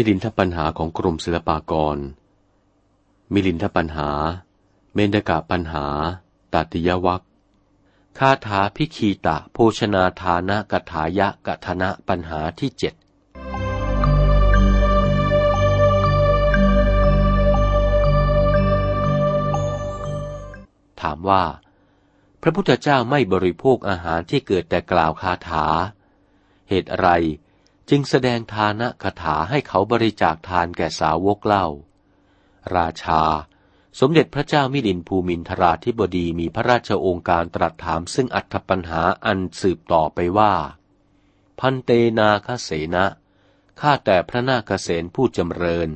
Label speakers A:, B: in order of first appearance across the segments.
A: มิลินทปัญหาของกรมศิลปากร มิลินทปัญหา เมนกะปัญหา ตัติยวัคคาถาพิคีตะโภชนาทานะกถายะกถนะปัญหาที่เจ็ดถามว่า พระพุทธเจ้าไม่บริโภคอาหารที่เกิดแต่กล่าวคาถา เหตุอะไร จึงแสดงทานะคาถาให้เขาบริจาคทานแก่สาวกเล่า ราชา สมเด็จพระเจ้ามิลินภูมินทราธิบดีมีพระราชโองการตรัสถามซึ่งอัธปัญหาอันสืบต่อไปว่า พันเตนาคเสนะข้าแต่พระนาคเสนผู้จำเริญ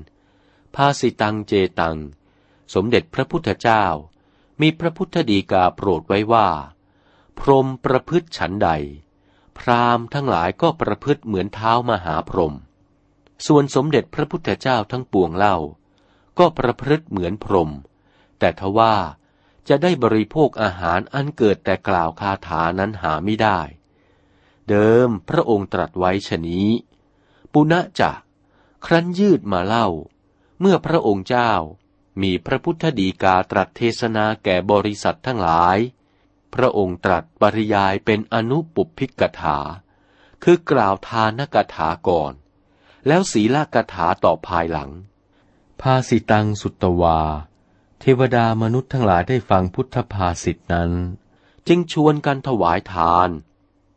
A: ภาสิตังเจตัง สมเด็จพระพุทธเจ้า มีพระพุทธดีกาโปรดไว้ว่า พรมประพฤติฉันใด พราหมณ์ทั้งหลายก็ประพฤติเหมือนเท้ามหาพรหมส่วนสมเด็จพระพุทธเจ้าทั้งปวงเล่า ก็ประพฤติเหมือนพรหมแต่ทว่าจะได้บริโภคอาหารอันเกิดแต่กล่าวคาถานั้นหาไม่ได้ เดิมพระองค์ตรัสไว้ชนี้ ปุณะจะครั้นยืดมาเล่า เมื่อพระองค์เจ้ามีพระพุทธดีกาตรัสเทศนาแก่บริษัททั้งหลาย พระองค์ตรัสปริยายเป็นอนุปุพิกถา คือกล่าวทานกถาก่อน แล้วศีลกถาต่อภายหลัง ภาสิตังสุตวา เทวดามนุษย์ทั้งหลายได้ฟังพุทธภาสิตนั้น จึงชวนกันถวายทาน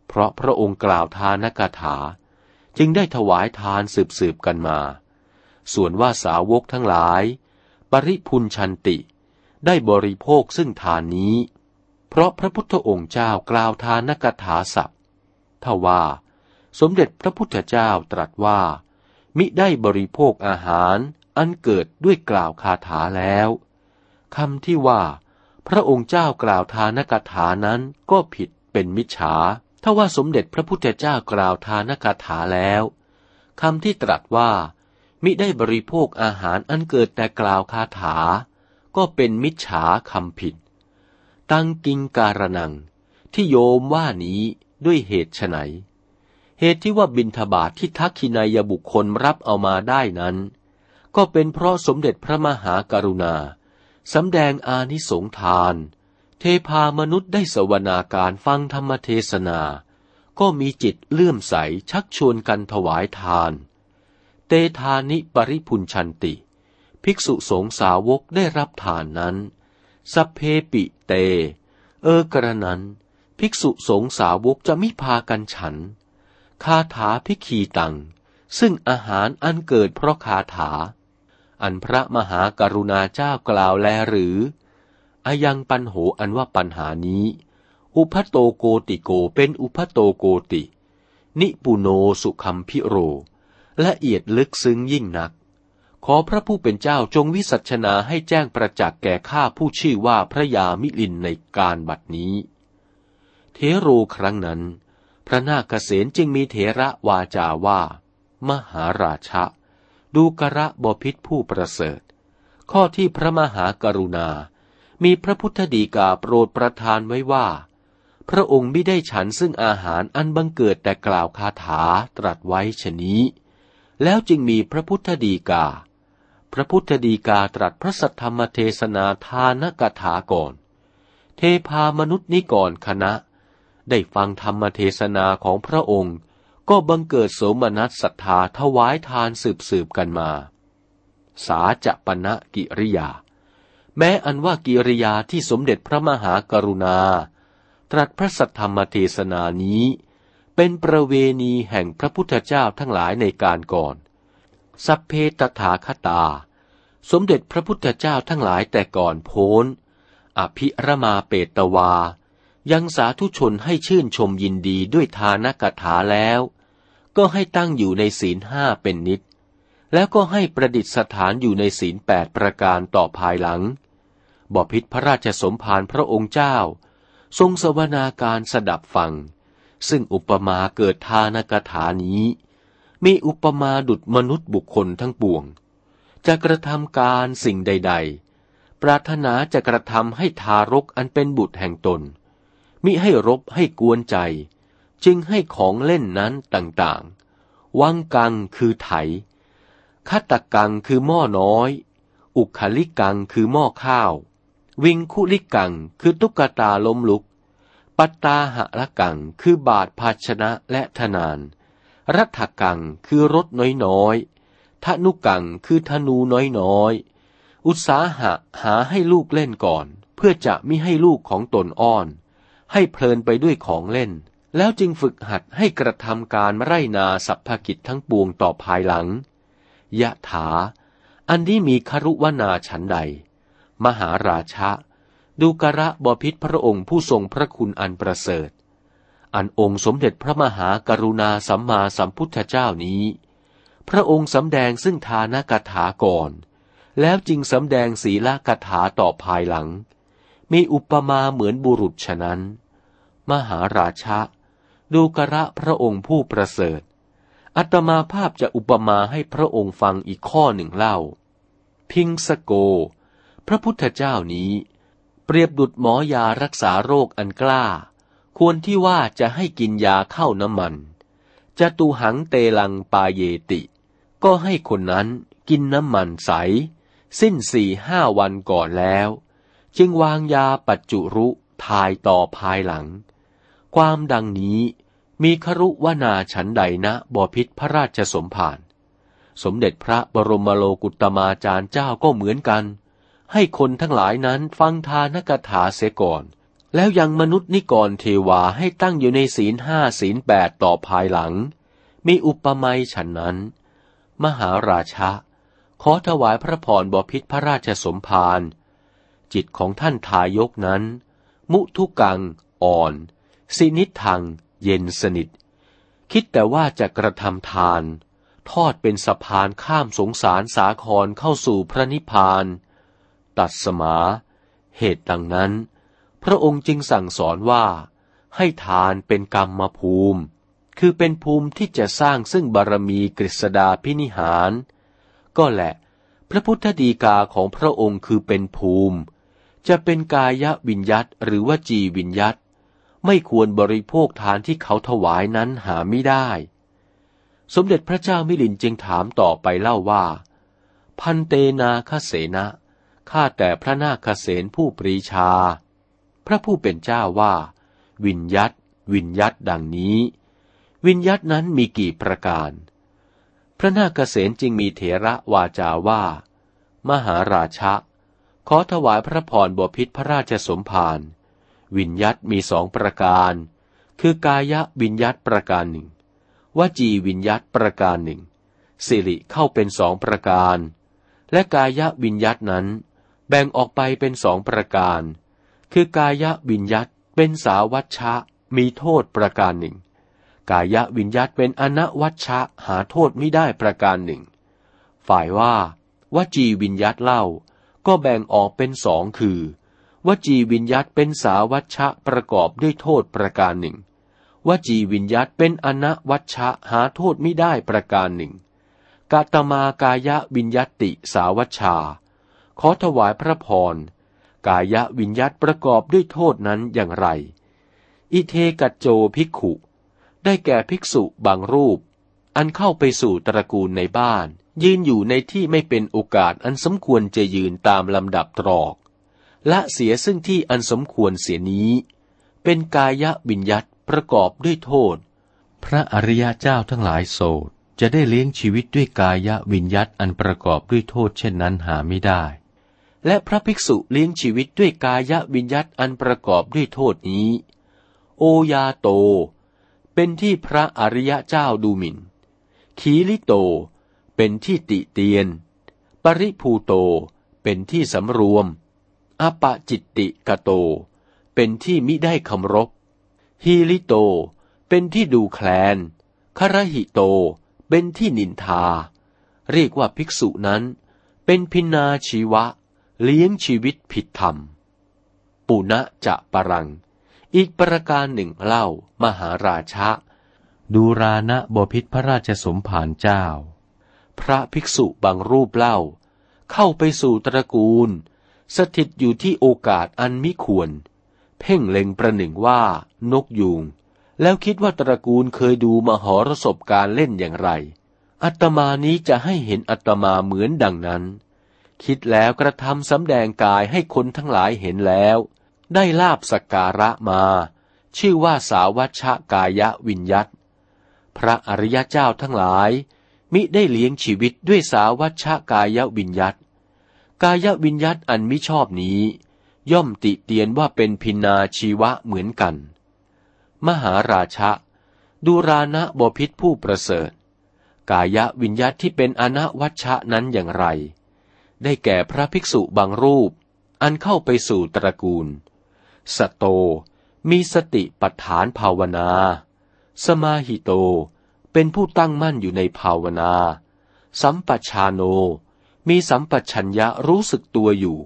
A: เพราะพระองค์กล่าวทานกถา จึงได้ถวายทานสืบสืบกันมา ส่วนว่าสาวกทั้งหลาย ปริพุนชันติได้บริโภคซึ่งทานนี้ เพราะพระพุทธองค์เจ้ากล่าวทานกถาศัพท์ทว่า สมเด็จพระพุทธเจ้าตรัสว่า มิได้บริโภคอาหารอันเกิดด้วยกล่าวคาถาแล้วคำที่ว่า พระองค์เจ้ากล่าวทานกถานั้นก็ผิดเป็นมิจฉาถ้าว่าสมเด็จพระพุทธเจ้ากล่าวทานกถาแล้วคำที่ตรัสว่า มิได้บริโภคอาหารอันเกิดแต่กล่าวคาถา ก็เป็นมิจฉาคำผิด ตังกิงการนัง ที่โยมว่านี้ด้วยเหตุไนเหตุที่ว่าบินทบาทที่ทักขินายบุคคลรับเอามาได้นั้น ก็เป็นเพราะสมเด็จพระมหากรุณาสำแดงอานิสงทาน เทพามนุษย์ได้สวนาการฟังธรรมเทศนา ก็มีจิตเลื่อมใสชักชวนกันถวายทาน เตทานิปริพุนชันติ ภิกษุสงสาวกได้รับทานนั้น สัพเพปิเต เออกระนั้น ภิกษุสงสาวกจะมิพากันฉัน คาถาพิคีตัง ซึ่งอาหารอันเกิดเพราะคาถา อันพระมหากรุณาเจ้ากล่าวแลหรือ อายังปันโหอันว่าปัญหานี้ อุพัโตโกติโกเป็นอุพัโตโกติ นิปุโนสุขัมพิโร ละเอียดลึกซึ้งยิ่งนัก ขอพระผู้เป็นเจ้าจงวิสัชนาให้แจ้งประจักษ์แก่ข้าผู้ชื่อว่าพระยามิลินในการบัดนี้ เทโรครั้งนั้น พระนาคเษนจึงมีเถระวาจาว่า มหาราชะ ดูกระบพิษผู้ประเสริฐ ข้อที่พระมหากรุณา มีพระพุทธดีกาโปรดประทานไว้ว่า พระองค์ไม่ได้ฉันซึ่งอาหารอันบังเกิดแต่กล่าวคาถาตรัสไว้ชนี้ แล้วจึงมีพระพุทธดีกา พระพุทธดีกาตรัสพระสัทธรรมเทศนาทานกถาก่อน เทพามนุษย์นิก่อนคณะ ได้ฟังธรรมเทศนาของพระองค์ ก็บังเกิดโสมนัสศรัทธาถวายทานสืบสืบกันมา สาจะปณะกิริยา แม้อันว่ากิริยาที่สมเด็จพระมหากรุณา ตรัสพระสัทธรรมเทศนานี้ เป็นประเวณีแห่งพระพุทธเจ้าทั้งหลายในการก่อน สัพเพตถาคตา สมเด็จพระพุทธเจ้าทั้งหลายแต่ก่อนโพ้น อภิรมาเปตวา ยังสาธุชนให้ชื่นชมยินดีด้วยทานกถาแล้ว ก็ให้ตั้งอยู่ในศีลห้าเป็นนิด แล้วก็ให้ประดิษฐานอยู่ในศีลแปดประการต่อภายหลังบพิษพระราชสมภารพระองค์เจ้า ทรงสวนาการสดับฟัง ซึ่งอุปมาเกิดทานกถานี้ มีอุปมาดุดมนุษย์บุคคลทั้งปวง จะกระทำการสิ่งใด ๆ ปรารถนาจะกระทำให้ทารกอันเป็นบุตรแห่งตน มิให้รบให้กวนใจ จึงให้ของเล่นนั้นต่างๆ วังกังคือไถคัตกังคือหม้อน้อย อุคลิกังคือหม้อข้าว วิงคุลิกังคือตุ๊กตาล้มลุก ปัตตาหะละกังคือบาทภาชนะและธนาน รัฐกังคือรถน้อยๆธนุกังคือธนูน้อยๆ อุตสาหะหาให้ลูกเล่นก่อน เพื่อจะมิให้ลูกของตนอ้อน ให้เพลินไปด้วยของเล่น แล้วจึงฝึกหัดให้กระทำการไร่นาสัพพกิจทั้งปวงต่อภายหลัง ยะถา อันนี้มีครุวนาฉันใด มหาราชะดูกระบพิษพระองค์ผู้ทรงพระคุณอันประเสริฐ อันองค์สมเด็จพระมหากรุณาสัมมาสัมพุทธเจ้านี้ พระองค์สำแดงซึ่งทานกถาก่อน แล้วจึงสำแดงศีลกถาต่อภายหลัง มีอุปมาเหมือนบุรุษฉะนั้น มหาราชะ ดูกระพระองค์ผู้ประเสริฐ อัตมาภาพจะอุปมาให้พระองค์ฟังอีกข้อหนึ่งเล่า พิงสโก พระพุทธเจ้านี้ เปรียบดุดหมอยารักษาโรคอันกล้า ควรที่ว่าจะให้กินยาเข้าน้ำมันจะตูหังเตลังปาเยติ ก็ให้คนนั้นกินน้ำมันใส สิ้นสี่ห้าวันก่อนแล้ว จึงวางยาปัจจุรุทายต่อภายหลัง ความดังนี้มีครุวนาฉันใดนะบอพิษพระราชสมภารสมเด็จพระบรมโลกุตมาจารย์เจ้าก็เหมือนกัน ให้คนทั้งหลายนั้นฟังทานกถาเสียก่อน แล้วยังมนุษย์นิกรเทวาให้ตั้งอยู่ในศีลห้าศีลแปดต่อภายหลัง มีอุปมาฉันนั้น มหาราชะ ขอถวายพระพรบพิษพระราชสมภารจิตของท่านทายกนั้น มุทุกัง อ่อน สินิทัง เย็นสนิท คิดแต่ว่าจะกระทำทาน ทอดเป็นสะพานข้ามสงสารสาครเข้าสู่พระนิพพาน ตัดสมา เหตุดังนั้น พระองค์จึงสั่งสอนว่า ให้ทานเป็นกรรมภูมิ คือเป็นภูมิที่จะสร้างซึ่งบารมีกฤษดาพินิหาร ก็แหละ พระพุทธดีกาของพระองค์คือเป็นภูมิ จะเป็นกายวิญยัตหรือว่าจีวิญยัตไม่ควรบริโภคทานที่เขาถวายนั้นหาไม่ได้ สมเด็จพระเจ้ามิลินจึงถามต่อไปเล่าว่า พันเตนาคเสนะข้าแต่พระนาคเสนผู้ปรีชา พระผู้เป็นเจ้าว่า วิญยัตวิญยัตดังนี้ วิญยัตนั้นมีกี่ประการ พระนาคเสนจึงมีเถระวาจาว่า มหาราชะ ขอถวายพระพรบพิษพระราชสมภารวิญยัตมีสองประการ คือกายวิญยัตประการหนึ่งวจีวิญยัตประการหนึ่งสิริเข้าเป็นสองประการ และกายวิญยัตนั้น แบ่งออกไปเป็นสองประการ คือกายวิญยัตเป็นสาวัชชะ มีโทษประการหนึ่ง กายวิญยัตเป็นอนวัชชะหาโทษไม่ได้ประการหนึ่ง ฝ่ายว่าวจีวิญยัตเล่า ก็แบ่งออกเป็นสองคือวจีวิญยัตเป็นสาวัชชะประกอบด้วยโทษประการหนึ่งวจีวิญยัตเป็นอนวัชชะหาโทษไม่ได้ประการหนึ่งกาตมากายวิญยัติสาวัชชา ขอถวายพระพร กายวิญยัตประกอบด้วยโทษนั้นอย่างไร อิเทกัจโจภิกขุ ได้แก่ภิกษุบางรูป อันเข้าไปสู่ตระกูลในบ้าน ยืนอยู่ในที่ไม่เป็นโอกาสอันสมควรจะยืนตามลำดับตรอก และเสียซึ่งที่อันสมควรเสียนี้ เป็นกายวิญญัตประกอบด้วยโทษ พระอริยเจ้าทั้งหลายโสดจะได้เลี้ยงชีวิตด้วยกายวิญญัตอันประกอบด้วยโทษเช่นนั้นหาไม่ได้ และพระภิกษุเลี้ยงชีวิตด้วยกายวิญญัตอันประกอบด้วยโทษนี้ โอยาโต เป็นที่พระอริยะเจ้าดูหมิน่น ขีลิโต เป็นที่ติเตียน ปริภูโต เป็นที่สำรวม อปจิตติกโต เป็นที่มิได้คำรบฮีลิโต เป็นที่ดูแคลนคารหิโต เป็นที่นินทา เรียกว่าภิกษุนั้น เป็นพินาชีวะ เลี้ยงชีวิตผิดธรรม ปุณะจะปรัง อีกประการหนึ่งเล่ามหาราชะ ดูรานะบพิษพระราชสมภารเจ้า พระภิกษุบางรูปเล่า เข้าไปสู่ตระกูล สถิตอยู่ที่โอกาสอันมิควร เพ่งเล็งประหนึ่งว่านกยูงแล้วคิดว่าตระกูลเคยดูมหรสพการเล่นอย่างไรอัตมานี้จะให้เห็นอัตมาเหมือนดังนั้น คิดแล้วกระทำสำแดงกายให้คนทั้งหลายเห็นแล้ว ได้ลาบสการะมา ชื่อว่าสาวัชกายะวิญยัตพระอริยเจ้าทั้งหลาย มิได้เลี้ยงชีวิตด้วยสาวัชกายะวิญยัตกายวิญยัตอันมิชอบนี้ ย่อมติเตียนว่าเป็นพินาชีวะเหมือนกัน มหาราชะดูรานะบพิษผู้ประเสริฐ กายวิญยัตที่เป็นอนวัชชะนั้นอย่างไร ได้แก่พระภิกษุบางรูป อันเข้าไปสู่ตระกูล สโต มีสติปัฏฐานภาวนา สมาหิโต เป็นผู้ตั้งมั่นอยู่ในภาวนา สัมปชาโน มีสัมปชัญญะรู้สึกตัวอยู่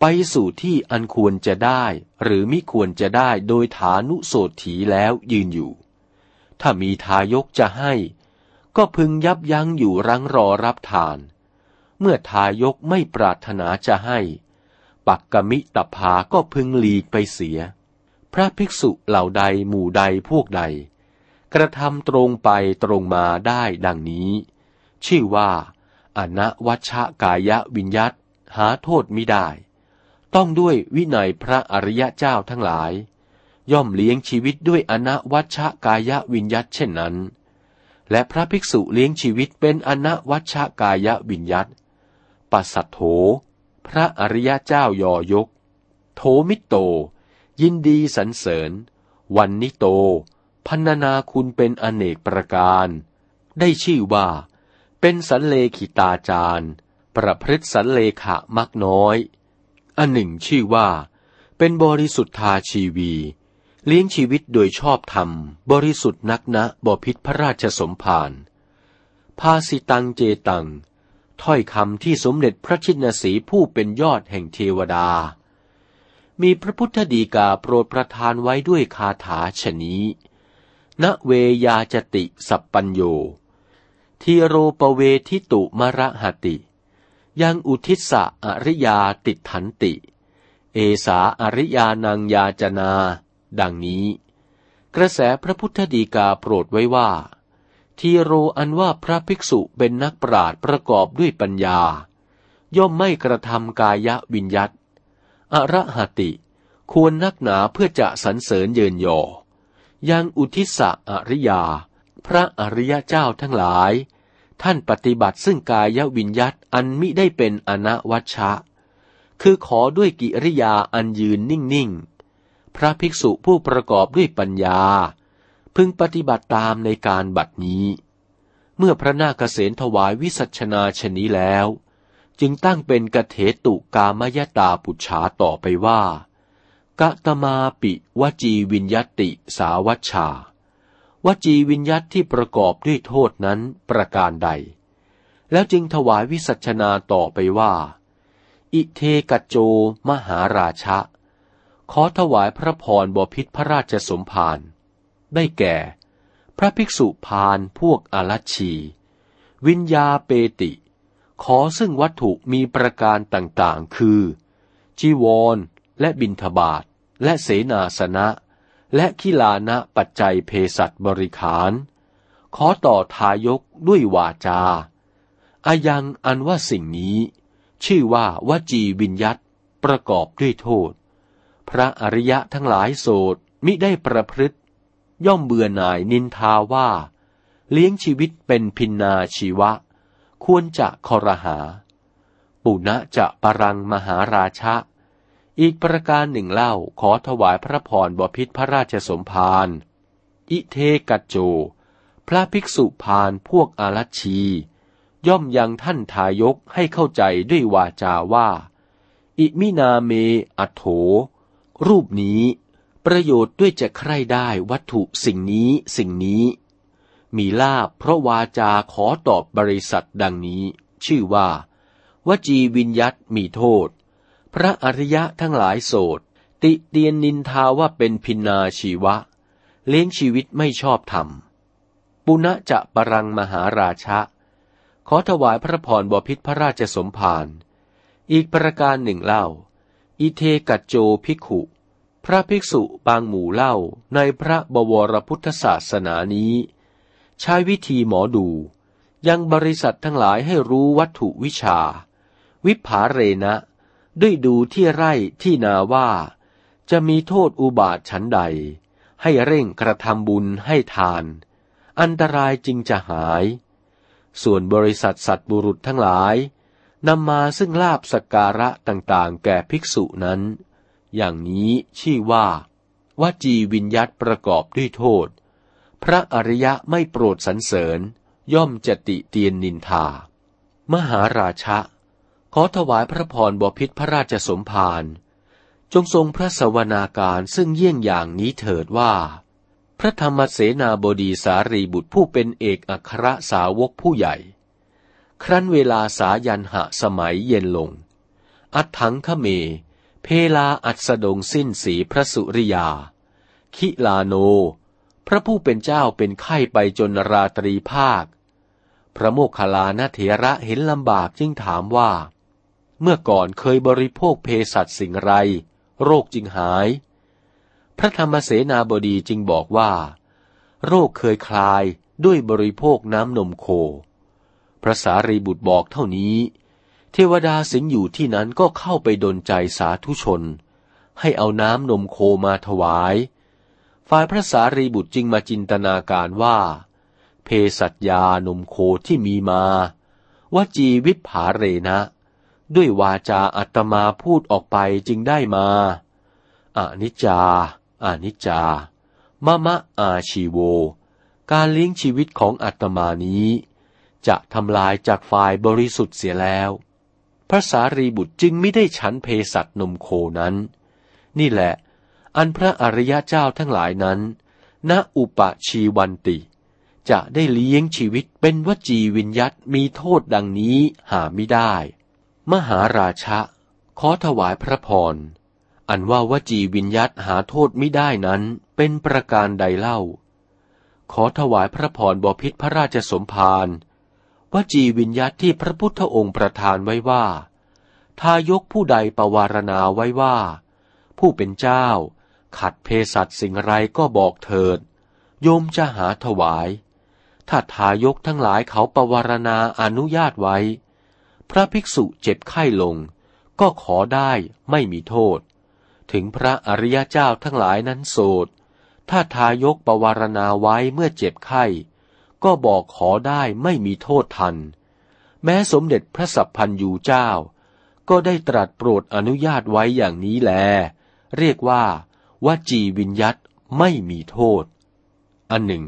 A: ไปสู่ที่อันควรจะได้หรือมิควรจะได้โดยฐานุโสถีแล้วยืนอยู่ ถ้ามีทายกจะให้ ก็พึงยับยั้งอยู่รังรอรับทาน เมื่อทายกไม่ปรารถนาจะให้ ปักกมิตภาก็พึงหลีกไปเสีย พระภิกษุเหล่าใดหมู่ใดพวกใด กระทำตรงไปตรงมาได้ดังนี้ ชื่อว่า อนวัชกายะวิญยัตหาโทษมิได้ ต้องด้วยวินัยพระอริยเจ้าทั้งหลาย ย่อมเลี้ยงชีวิตด้วยอนวัชกายะวิญยัตเช่นนั้นและพระภิกษุเลี้ยงชีวิตเป็นอนวัชกายะวิญยัต ปัสสัทโธ พระอริยเจ้ายอยก โถมิโต ยินดีสรรเสริญ วัณณิโต พรรณนาคุณเป็นอเนกประการ ได้ชื่อว่า เป็นสัลเลขิตาจารย์ ประพฤติสัลเลขะมักน้อย อันหนึ่งชื่อว่า เป็นบริสุทธาชีวีเลี้ยงชีวิตโดยชอบธรรม บริสุทธิ์นักนะบพิตรพระราชสมภารภาสิตังเจตัง ถ้อยคำที่สมเด็จพระชินสีผู้เป็นยอดแห่งเทวดา มีพระพุทธดีกาโปรดประทานไว้ด้วยคาถาชนี้ ณเวยาจติสัปปัญโย ทีโรปเวทิตุมระหติ ยังอุทิศะอริยาติถันติ เอสาอริยานังยาจนา ดังนี้ กระแสพระพุทธดีกาโปรดไว้ว่า ทีโรอันว่าพระภิกษุเป็นนักปราดประกอบด้วยปัญญา ย่อมไม่กระทำกายวิญยัตอระหติ ควรนักหนาเพื่อจะสรรเสริญเยินยอ ยังอุทิศะอริยา พระอริยเจ้าทั้งหลาย ท่านปฏิบัติซึ่งกายวิญญัตอันมิได้เป็นอนวัชชะ คือขอด้วยกิริยาอันยืนนิ่ง ๆ พระภิกษุผู้ประกอบด้วยปัญญา พึงปฏิบัติตามในการบัดนี้ เมื่อพระนาคเษนถวายวิสัชนาชนี้แล้ว จึงตั้งเป็นกเถตุกามยตาปุจฉาต่อไปว่ากะตมาปิวจีวิญญติสาวัชชาวจีวิญญัตที่ประกอบด้วยโทษนั้นประการใด แล้วจึงถวายวิสัชนาต่อไปว่า อิเทกโจมหาราชะ ขอถวายพระพรบพิษพระราชสมภาร ได้แก่ พระภิกษุพานพวกอาลัชี วิญญาเปติ ขอซึ่งวัตถุมีประการต่างๆ คือ จีวร และบินทบาท และเสนาสนะ และขิลานะปัจจัยเพสัตบริขาร ขอต่อทายกด้วยวาจาอายังอันว่าสิ่งนี้ ชื่อว่าวจีวิญยัตประกอบด้วยโทษ พระอริยะทั้งหลายโสดมิได้ประพฤติ ย่อมเบื่อหน่ายนินทาว่า เลี้ยงชีวิตเป็นพินนาชีวะ ควรจะคอรหา ปุณะจะปรังมหาราชะ อีกประการหนึ่งเล่าขอถวายพระพรบพิษพระราชสมภารอิเทกัจโจ พระภิกษุพานพวกอารัชี ย่อมยังท่านทายกให้เข้าใจด้วยวาจาว่า อิมินาเมอัโถรูปนี้ ประโยชน์ด้วยจะใคร่ได้วัตถุสิ่งนี้สิ่งนี้ มีลาบเพราะวาจาขอตอบบริษัทดังนี้ ชื่อว่า วจีวิญยัตมีโทษ พระอริยะทั้งหลายโสดติเตียนนินทาว่าเป็นพินาชีวะ เลี้ยงชีวิตไม่ชอบธรรม ปุณะจะปรังมหาราชะ ขอถวายพระพรบพิษพระราชสมภารอีกประการหนึ่งเล่า อิเทกัจโจภิกขุ พระภิกษุบางหมู่เล่าในพระบวรพุทธศาสนานี้ ใช้วิธีหมอดู ยังบริษัททั้งหลายให้รู้วัตถุวิชา วิภาเรนะด้วยดูที่ไร่ที่นาว่า จะมีโทษอุบาทฉันใด ให้เร่งกระทำบุญให้ทาน อันตรายจึงจะหาย ส่วนบริษัทสัตว์บุรุษทั้งหลายนำมาซึ่งลาบสการะต่างๆ แก่ภิกษุนั้น อย่างนี้ชื่อว่าวจีวิญยัตประกอบด้วยโทษ พระอริยะไม่โปรดสรรเสริญ ย่อมจติเตียนนินทา มหาราชะ ขอถวายพระพรบพิษพระราชสมภารจงทรงพระสวนาการซึ่งเยี่ยงอย่างนี้เถิดว่า พระธรรมเสนาบดีสารีบุตรผู้เป็นเอกอัครสาวกผู้ใหญ่ ครั้นเวลาสายันหะสมัยเย็นลง อัดถังขเม เพลาอัสดงสิ้นสีพระสุริยา คิลาโน พระผู้เป็นเจ้าเป็นไข้ไปจนราตรีภาค พระโมคคัลลานเถระเห็นลำบากจึงถามว่า เมื่อก่อนเคยบริโภคเพสัตสิ่งไร โรคจึงหาย พระธรรมเสนาบดีจึงบอกว่า โรคเคยคลายด้วยบริโภคน้ำนมโค พระสารีบุตรบอกเท่านี้ เทวดาสิงอยู่ที่นั้นก็เข้าไปดนใจสาธุชน ให้เอาน้ำนมโคมาถวาย ฝ่ายพระสารีบุตรจึงมาจินตนาการว่า เพสัตยานมโคที่มีมาวจีวิภาเรนะ ด้วยวาจาอัตมาพูดออกไปจึงได้มาอานิจจาอานิจจามะมะอาชีโว การเลี้ยงชีวิตของอัตมานี้ จะทำลายจากฝ่ายบริสุทธิ์เสียแล้ว พระสารีบุตรจึงไม่ได้ฉันเพสัตนมโคนั้น นี่แหละ อันพระอริยเจ้าทั้งหลายนั้น ณอุปชีวันติ จะได้เลี้ยงชีวิตเป็นวจีวิญยัตมีโทษดังนี้หาไม่ได้ มหาราชะ ขอถวายพระพร อันว่าวจีวิญยัตหาโทษไม่ได้นั้นเป็นประการใดเล่า ขอถวายพระพรบพิษพระราชสมภาร วจีวิญญาตที่พระพุทธองค์ประทานไว้ว่า ทายกผู้ใดประวารณาไว้ว่า ผู้เป็นเจ้า ขัดเพสัตสิ่งไรก็บอกเถิด โยมจะหาถวาย ถ้าทายกทั้งหลายเขาประวารณาอนุญาตไว้ พระภิกษุเจ็บไข้ลง ก็ขอได้ไม่มีโทษ ถึงพระอริยเจ้าทั้งหลายนั้นโสดถ้าทายกประวารณาไว้เมื่อเจ็บไข้ ก็บอกขอได้ไม่มีโทษทัน แม้สมเด็จพระสัพพันยูเจ้า ก็ได้ตรัสโปรดอนุญาตไว้อย่างนี้แล เรียกว่าวจีวิญยัตไม่มีโทษ อันหนึ่ง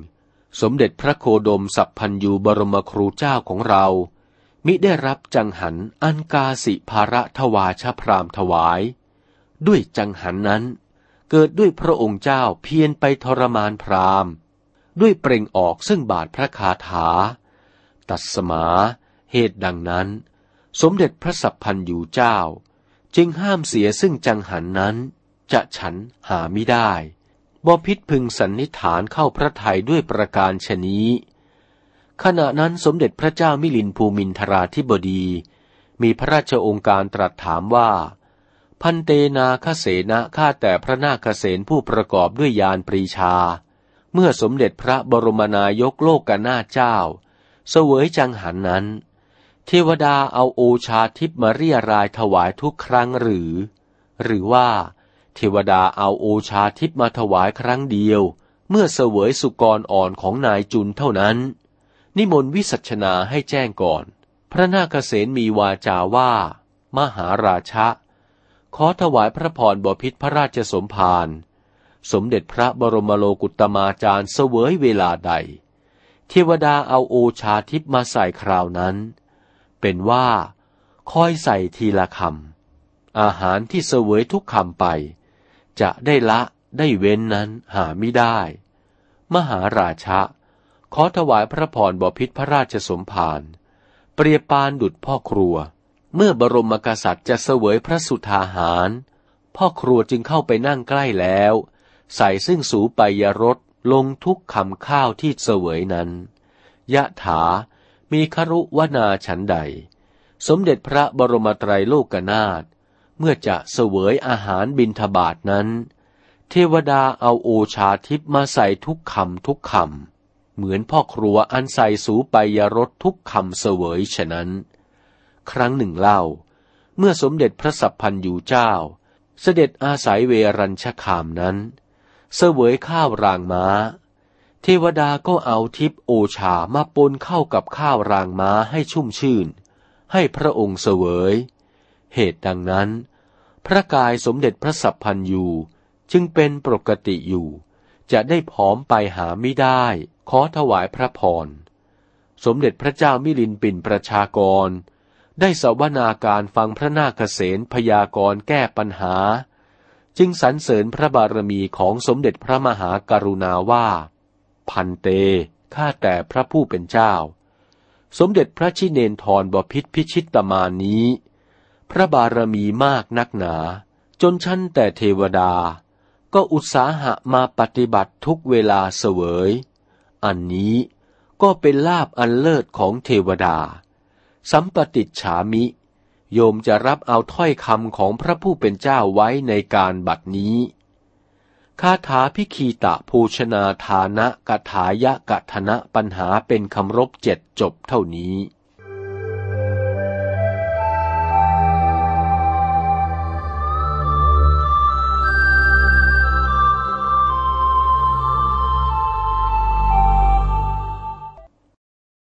A: สมเด็จพระโคดมสัพพันยูบรมครูเจ้าของเรา มิได้รับจังหันอันกาสิภาระทวาชพรามถวาย ด้วยจังหันนั้น เกิดด้วยพระองค์เจ้าเพียรไปทรมานพราม ด้วยเปล่งออกซึ่งบาทพระคาถา ตัดสมา เหตุดังนั้น สมเด็จพระสัพพันยูเจ้า จึงห้ามเสียซึ่งจังหันนั้น จะฉันหาไม่ได้บพิษพึงสันนิฐานเข้าพระทัยด้วยประการชนี้ ขณะนั้นสมเด็จพระเจ้ามิลินภูมินทราธิบดี มีพระราชองค์การตรัสถามว่า พันเตนาคเสนะข้าแต่พระนาคเสนผู้ประกอบด้วยยานปรีชา เมื่อสมเด็จพระบรมนายกโลกกนาเจ้า เสวยจังหันนั้น เทวดาเอาโอชาทิพมาเรียรายถวายทุกครั้งหรือ หรือว่า เทวดาเอาโอชาทิพมาถวายครั้งเดียว เมื่อเสวยสุกรอ่อนของนายจุนเท่านั้น นิมนต์วิสัชนาให้แจ้งก่อน พระนาคเษนมีวาจาว่า มหาราชะขอถวายพระพรบพิษพระราชสมภาร สมเด็จพระบรมโลกุตมาจารย์เสวยเวลาใด เทวดาเอาโอชาทิพมาใส่คราวนั้น เป็นว่าคอยใส่ทีละคำอาหารที่เสวยทุกคำไป จะได้ละได้เว้นนั้นหาไม่ได้ มหาราชะ ขอถวายพระพรบพิษพระราชสมภารเปรียบปานดุดพ่อครัว เมื่อบรมกษัตริย์จะเสวยพระสุธาหาร พ่อครัวจึงเข้าไปนั่งใกล้แล้ว ใส่ซึ่งสูไปยรสลงทุกคำข้าวที่เสวยนั้น ยะถา มีครุวนาฉันใด สมเด็จพระบรมไตรโลกนาถ เมื่อจะเสวยอาหารบินทบาทนั้น เทวดาเอาโอชาทิพมาใส่ทุกคำทุกคำ เหมือนพ่อครัวอันใส่สูไปยรสทุกคำเสวยฉะนั้น ครั้งหนึ่งเล่า เมื่อสมเด็จพระสัพพันยูเจ้า เสด็จอาศัยเวรัญชคามนั้น เสวยข้าวรางม้า เทวดาก็เอาทิพโอชามาปนเข้ากับข้าวรางม้าให้ชุ่มชื่น ให้พระองค์เสวย เหตุดังนั้น พระกายสมเด็จพระสัพพันยูจึงเป็นปกติอยู่ จะได้ผอมไปหาไม่ได้ ขอถวายพระพร สมเด็จพระเจ้ามิลินปินประชากร ได้สวนาการฟังพระนาคเษนพยากรณ์แก้ปัญหา จึงสรรเสริญพระบารมีของสมเด็จพระมหากรุณาว่า พันเต ข้าแต่พระผู้เป็นเจ้า สมเด็จพระชิเนนทรบพิษพิชิตตมานี้ พระบารมีมากนักหนา จนชั้นแต่เทวดา ก็อุตสาหะมาปฏิบัติทุกเวลาเสวย อันนี้ก็เป็นลาบอันเลิศของเทวดา สัมปติฉามิ โยมจะรับเอาถ้อยคำของพระผู้เป็นเจ้าไว้ในการบัดนี้คาถาพิคีตะภูชนาฐานะกถายะกะธนะปัญหาเป็นคำรบเจ็ดจบเท่านี้